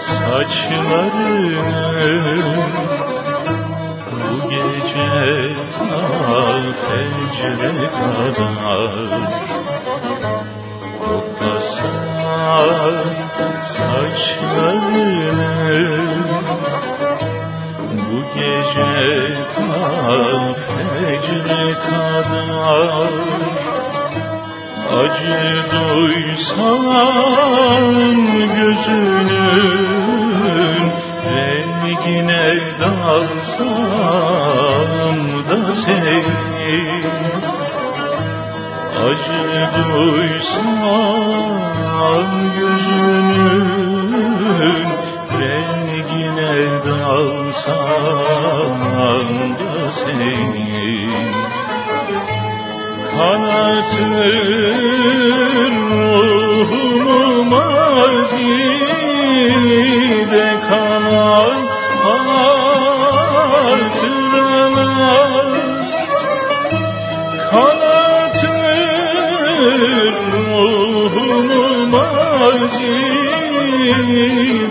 saçlarını Bu gece ta fecre kadar. Koklasar saçlarını Bu gece ta fecre kadar Acı duysalar Rengine dalsam da seni Acı duysan gözünün Rengine dalsam da seni Kanatır ruhumu mazide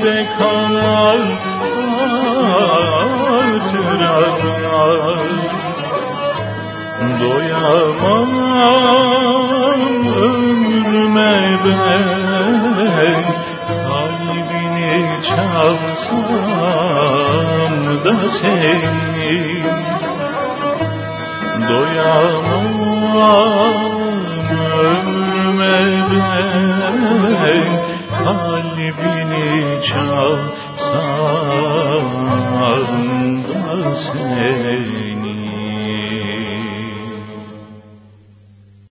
mazide kalan hatıralar Doyamam ömrüme ben Kalbini çalsam da senin Doyamam ömrüme ben Kalbini çalsam da senin